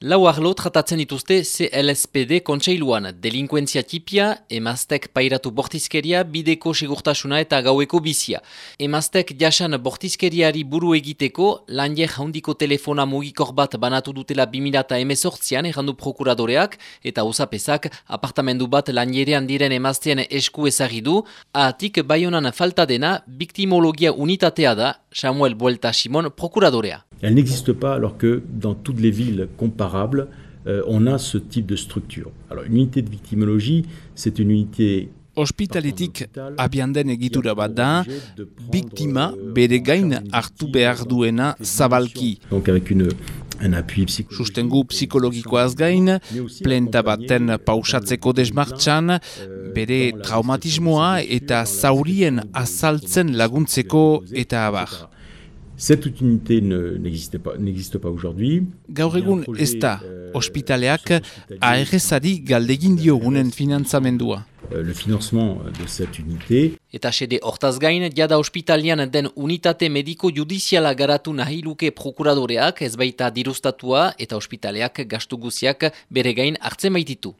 Lau arlo tratatzen dituzte CLSPD kontseiluan, delinkuentzia tipia, emaztek pairatu bortizkeria, bideko segurtasuna eta gaueko bizia. Emaztek jasan bortizkeriari buru egiteko, lanier jaundiko telefona mugikor bat banatu dutela 2000 emezortzian errandu prokuradoreak, eta usapesak apartamendu bat lanierean diren emaztean esku ezagidu, ahatik baionan falta dena, biktimologia unitatea da, Samuel Buelta Simon, prokuradorea. Elle n'existe pas alors que dans toutes les villes comparables, euh, on a ce type de structure. Alors une unité de victimologie, c'est une unité Hospitaletik abian den egitura bat da, biktima bere gain hartu behar duena zabalki. Donc avec une, un appui psychologique. Sustengu psikologikoaz gain, plenta baten pausatzeko desmartxan, bere traumatismoa eta zaurien azaltzen laguntzeko eta abar. Cette unité n'existe pas, pas aujourd'hui. Gaur egun ez da, ospitaleak ARS-ari galdegin diogunen finanzamendua. Le financement de cette unité. Eta sede hortaz gain, jada ospitalian den unitate mediko judiziala garatu nahi luke prokuradoreak ez baita dirustatua eta ospitaleak gastu guziak bere gain hartzen baititu.